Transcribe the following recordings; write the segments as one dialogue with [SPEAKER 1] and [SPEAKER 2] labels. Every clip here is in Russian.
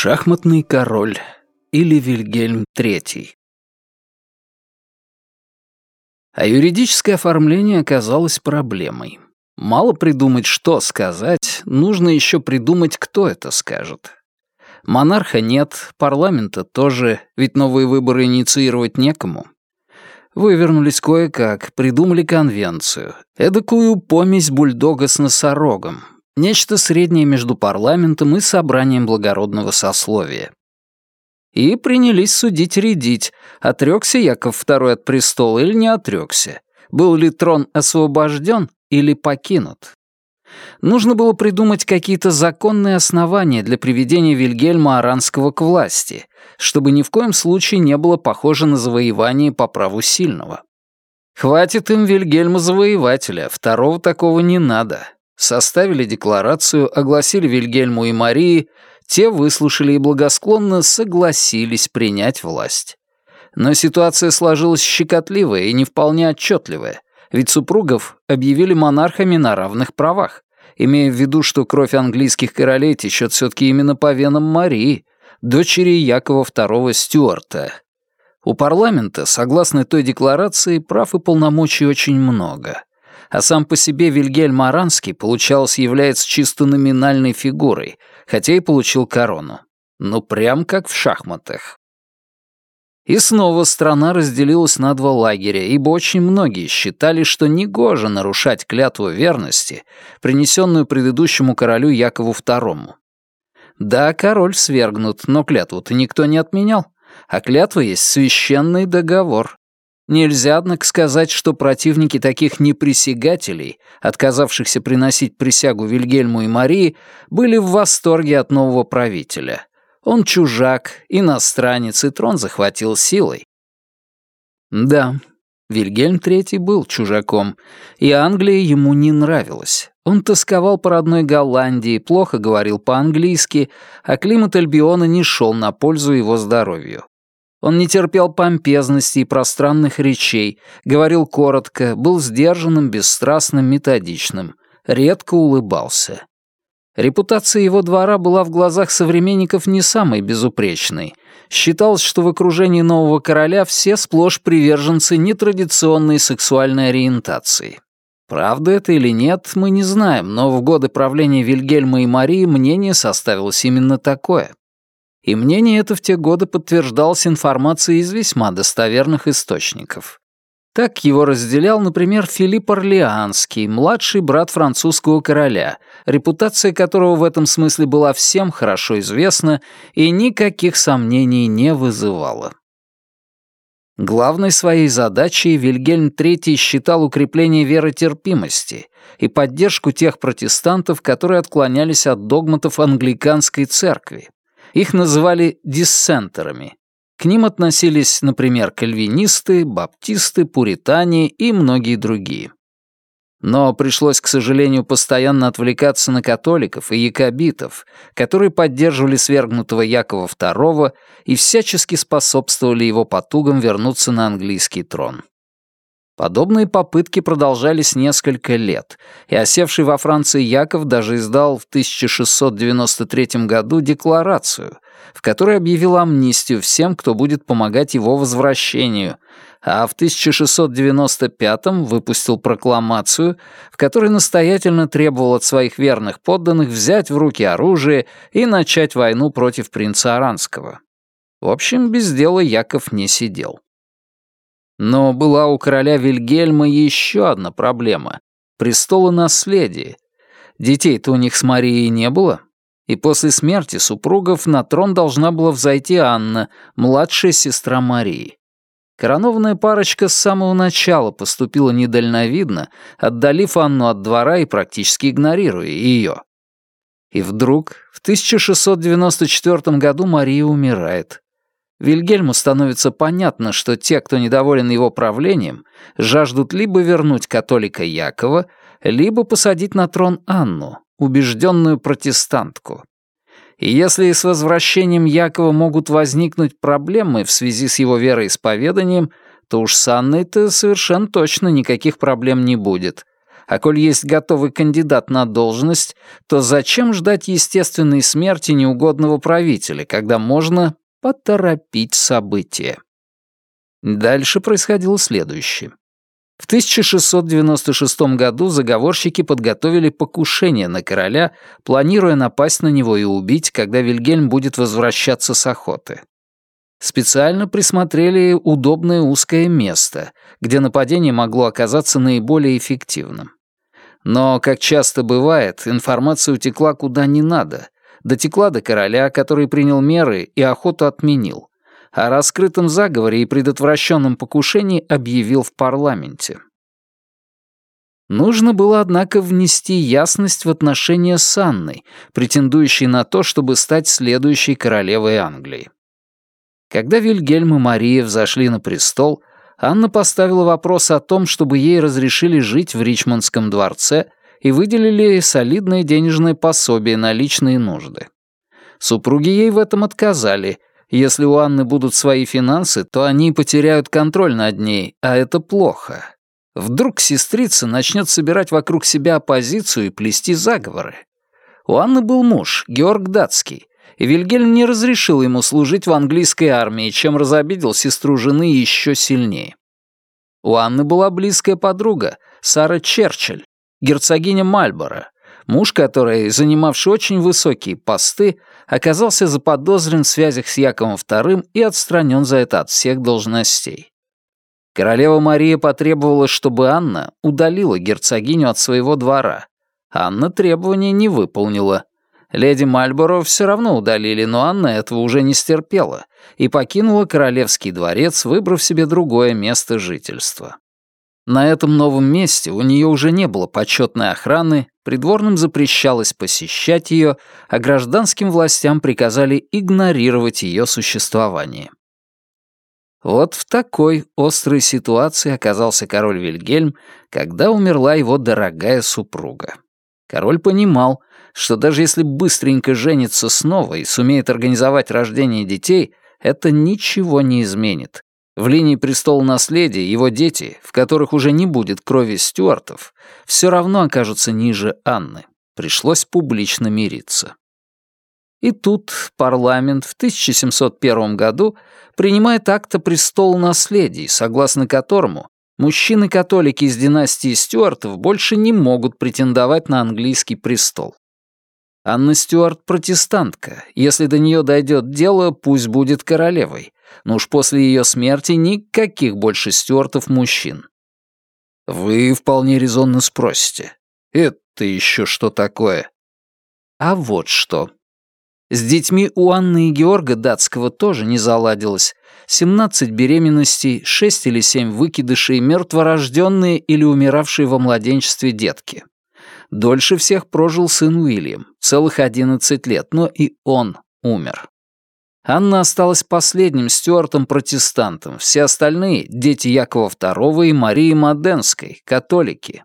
[SPEAKER 1] Шахматный король или Вильгельм III. А юридическое оформление оказалось проблемой. Мало придумать, что сказать, нужно еще придумать, кто это скажет. Монарха нет, парламента тоже, ведь новые выборы инициировать некому. Вывернулись кое-как, придумали конвенцию, эдакую помесь бульдога с носорогом, нечто среднее между парламентом и собранием благородного сословия. И принялись судить-рядить, отрекся Яков II от престола или не отрекся, был ли трон освобожден или покинут. Нужно было придумать какие-то законные основания для приведения Вильгельма Аранского к власти, чтобы ни в коем случае не было похоже на завоевание по праву сильного. Хватит им Вильгельма Завоевателя, второго такого не надо. Составили декларацию, огласили Вильгельму и Марии, те выслушали и благосклонно согласились принять власть. Но ситуация сложилась щекотливая и не вполне отчетливая, ведь супругов объявили монархами на равных правах, имея в виду, что кровь английских королей течет все-таки именно по венам Марии, дочери Якова II Стюарта. У парламента, согласно той декларации, прав и полномочий очень много. А сам по себе Вильгельм Аранский, получалось, является чисто номинальной фигурой, хотя и получил корону. Ну, прям как в шахматах. И снова страна разделилась на два лагеря, ибо очень многие считали, что негоже нарушать клятву верности, принесенную предыдущему королю Якову II. Да, король свергнут, но клятву-то никто не отменял, а клятва есть священный договор. Нельзя, однако, сказать, что противники таких неприсягателей, отказавшихся приносить присягу Вильгельму и Марии, были в восторге от нового правителя. Он чужак, иностранец, и трон захватил силой. Да, Вильгельм III был чужаком, и Англия ему не нравилась. Он тосковал по родной Голландии, плохо говорил по-английски, а климат Альбиона не шел на пользу его здоровью. Он не терпел помпезности и пространных речей, говорил коротко, был сдержанным, бесстрастным, методичным, редко улыбался. Репутация его двора была в глазах современников не самой безупречной. Считалось, что в окружении нового короля все сплошь приверженцы нетрадиционной сексуальной ориентации. Правда это или нет, мы не знаем, но в годы правления Вильгельма и Марии мнение составилось именно такое. И мнение это в те годы подтверждалось информацией из весьма достоверных источников. Так его разделял, например, Филипп Орлеанский, младший брат французского короля, репутация которого в этом смысле была всем хорошо известна и никаких сомнений не вызывала. Главной своей задачей Вильгельм III считал укрепление веры терпимости и поддержку тех протестантов, которые отклонялись от догматов англиканской церкви. Их называли диссентерами, к ним относились, например, кальвинисты, баптисты, пуритане и многие другие. Но пришлось, к сожалению, постоянно отвлекаться на католиков и якобитов, которые поддерживали свергнутого Якова II и всячески способствовали его потугам вернуться на английский трон. Подобные попытки продолжались несколько лет, и осевший во Франции Яков даже издал в 1693 году декларацию, в которой объявил амнистию всем, кто будет помогать его возвращению, а в 1695 выпустил прокламацию, в которой настоятельно требовал от своих верных подданных взять в руки оружие и начать войну против принца Аранского. В общем, без дела Яков не сидел. Но была у короля Вильгельма еще одна проблема — престолонаследие. Детей-то у них с Марией не было, и после смерти супругов на трон должна была взойти Анна, младшая сестра Марии. Коронованная парочка с самого начала поступила недальновидно, отдалив Анну от двора и практически игнорируя ее. И вдруг в 1694 году Мария умирает. Вильгельму становится понятно, что те, кто недоволен его правлением, жаждут либо вернуть католика Якова, либо посадить на трон Анну, убежденную протестантку. И если с возвращением Якова могут возникнуть проблемы в связи с его вероисповеданием, то уж с Анной-то совершенно точно никаких проблем не будет. А коль есть готовый кандидат на должность, то зачем ждать естественной смерти неугодного правителя, когда можно поторопить события? Дальше происходило следующее. В 1696 году заговорщики подготовили покушение на короля, планируя напасть на него и убить, когда Вильгельм будет возвращаться с охоты. Специально присмотрели удобное узкое место, где нападение могло оказаться наиболее эффективным. Но, как часто бывает, информация утекла куда не надо, дотекла до короля, который принял меры и охоту отменил, о раскрытом заговоре и предотвращенном покушении объявил в парламенте. Нужно было, однако, внести ясность в отношения с Анной, претендующей на то, чтобы стать следующей королевой Англии. Когда Вильгельм и Мария взошли на престол, Анна поставила вопрос о том, чтобы ей разрешили жить в Ричмондском дворце и выделили солидное денежное пособие на личные нужды. Супруги ей в этом отказали, если у Анны будут свои финансы, то они потеряют контроль над ней, а это плохо. Вдруг сестрица начнет собирать вокруг себя оппозицию и плести заговоры. У Анны был муж, Георг Датский, и Вильгельм не разрешил ему служить в английской армии, чем разобидел сестру жены еще сильнее. У Анны была близкая подруга, Сара Черчилль, герцогиня Мальборо, муж которой, занимавший очень высокие посты, оказался заподозрен в связях с Яковом II и отстранен за это от всех должностей. Королева Мария потребовала, чтобы Анна удалила герцогиню от своего двора. Анна требования не выполнила. Леди Мальборо все равно удалили, но Анна этого уже не стерпела и покинула королевский дворец, выбрав себе другое место жительства. На этом новом месте у нее уже не было почетной охраны, придворным запрещалось посещать ее, а гражданским властям приказали игнорировать ее существование. Вот в такой острой ситуации оказался король Вильгельм, когда умерла его дорогая супруга. Король понимал, что даже если быстренько женится снова и сумеет организовать рождение детей, это ничего не изменит, в линии престола наследия его дети, в которых уже не будет крови стюартов, все равно окажутся ниже Анны. Пришлось публично мириться. И тут парламент в 1701 году принимает акт о престол наследий, согласно которому мужчины-католики из династии Стюартов больше не могут претендовать на английский престол. Анна Стюарт протестантка. Если до нее дойдет дело, пусть будет королевой но уж после ее смерти никаких больше Стюартов мужчин. Вы вполне резонно спросите. Это еще что такое? А вот что. С детьми у Анны и Георга Датского тоже не заладилось. 17 беременностей, 6 или 7 выкидышей, мертворожденные или умиравшие во младенчестве детки. Дольше всех прожил сын Уильям, целых 11 лет, но и он умер. Анна осталась последним Стюартом-протестантом, все остальные — дети Якова II и Марии Маденской, католики.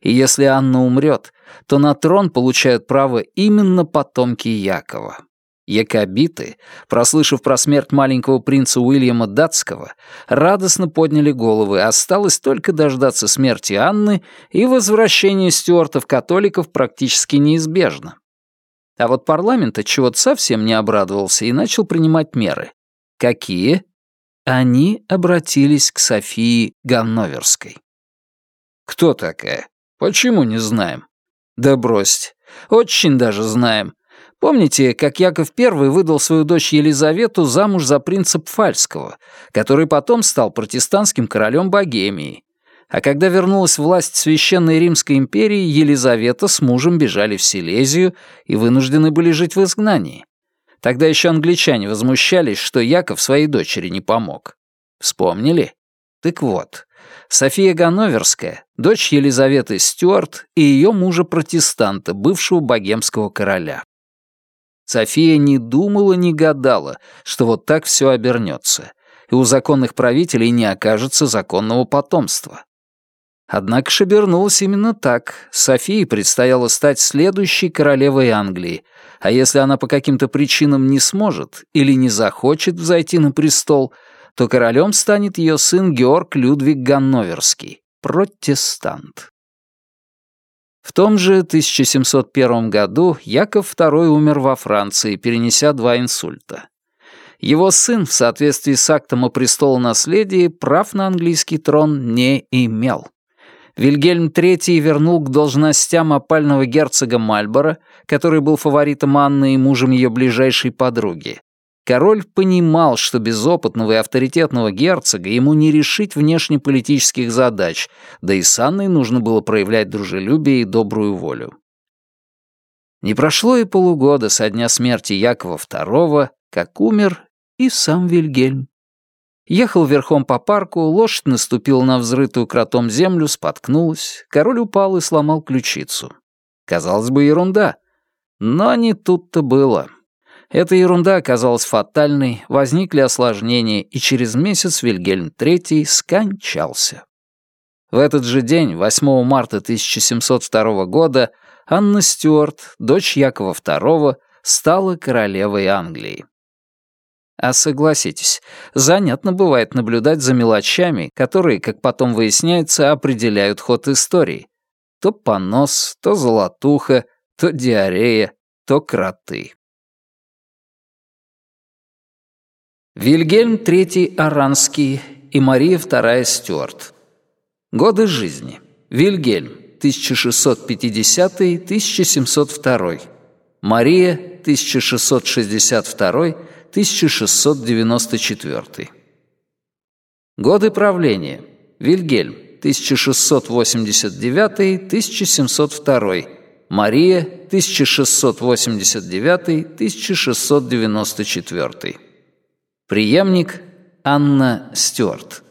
[SPEAKER 1] И если Анна умрет, то на трон получают право именно потомки Якова. Якобиты, прослышав про смерть маленького принца Уильяма Датского, радостно подняли головы, осталось только дождаться смерти Анны, и возвращение стюартов-католиков практически неизбежно. А вот парламент от чего-то совсем не обрадовался и начал принимать меры. Какие? Они обратились к Софии Ганноверской. Кто такая? Почему не знаем? Да бросьте. Очень даже знаем. Помните, как Яков I выдал свою дочь Елизавету замуж за принца Пфальского, который потом стал протестантским королем Богемии, а когда вернулась власть Священной Римской империи, Елизавета с мужем бежали в Силезию и вынуждены были жить в изгнании. Тогда еще англичане возмущались, что Яков своей дочери не помог. Вспомнили? Так вот, София Ганноверская, дочь Елизаветы Стюарт и ее мужа-протестанта, бывшего богемского короля. София не думала, не гадала, что вот так все обернется, и у законных правителей не окажется законного потомства. Однако ж обернулось именно так. Софии предстояло стать следующей королевой Англии, а если она по каким-то причинам не сможет или не захочет взойти на престол, то королем станет ее сын Георг Людвиг Ганноверский, протестант. В том же 1701 году Яков II умер во Франции, перенеся два инсульта. Его сын, в соответствии с актом о престолонаследии, прав на английский трон не имел. Вильгельм III вернул к должностям опального герцога Мальборо, который был фаворитом Анны и мужем ее ближайшей подруги. Король понимал, что без опытного и авторитетного герцога ему не решить внешнеполитических задач, да и с Анной нужно было проявлять дружелюбие и добрую волю. Не прошло и полугода со дня смерти Якова II, как умер и сам Вильгельм. Ехал верхом по парку, лошадь наступила на взрытую кротом землю, споткнулась, король упал и сломал ключицу. Казалось бы, ерунда. Но не тут-то было. Эта ерунда оказалась фатальной, возникли осложнения, и через месяц Вильгельм III скончался. В этот же день, 8 марта 1702 года, Анна Стюарт, дочь Якова II, стала королевой Англии. А согласитесь, занятно бывает наблюдать за мелочами, которые, как потом выясняется, определяют ход истории. То понос, то золотуха, то диарея, то кроты. Вильгельм III Аранский и Мария II Стюарт. Годы жизни. Вильгельм 1650-1702. Мария 1662 1694. Годы правления. Вильгельм, 1689-1702. Мария, 1689-1694. Приемник Анна Стюарт.